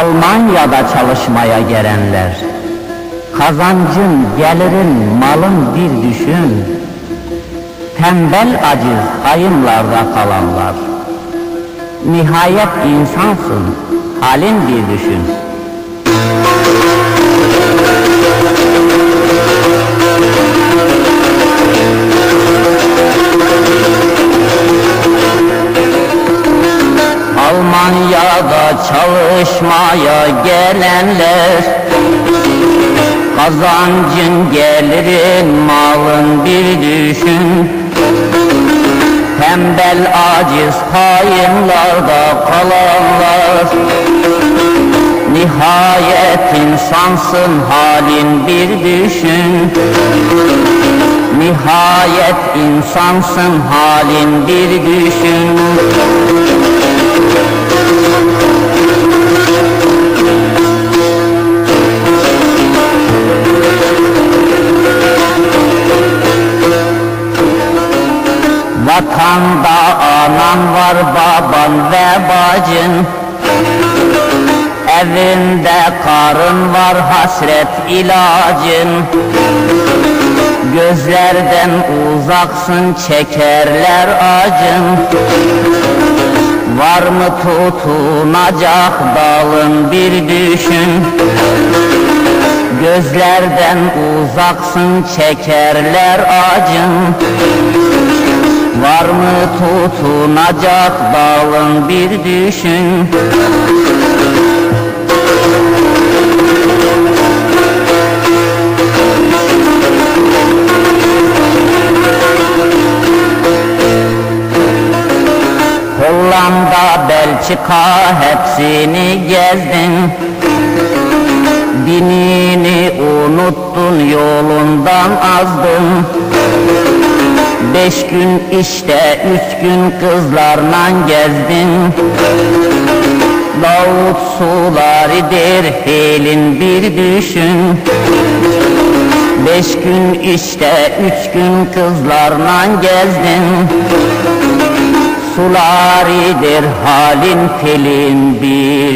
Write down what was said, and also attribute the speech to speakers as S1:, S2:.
S1: Almanya'da çalışmaya gelenler, kazancın, gelirin, malın bir düşün, tembel aciz hayımlarda kalanlar, nihayet insansın, halin bir düşün. Almanya'da çalışmaya gelenler Kazancın gelirin malın bir düşün. Tembel aciz hainlarda kalanlar Nihayet insansın halin bir düşün. Nihayet insansın halin bir düşün Vatanda anan var baban ve bacın. Evinde karın var hasret ilacın. Gözlerden uzaksın çekerler acın. Var mı tutunacak dalın bir düşün. Gözlerden uzaksın çekerler acın Var mı tutunacak dalın bir düşün? Hollanda, Belçika hepsini gezdin. Dinini unuttun yolundan azdın Beş gün işte üç gün kızlarla gezdin. Davut sularıdır helin bir düşün. Beş gün işte üç gün kızlarla gezdin. Sularidir halin pelin bir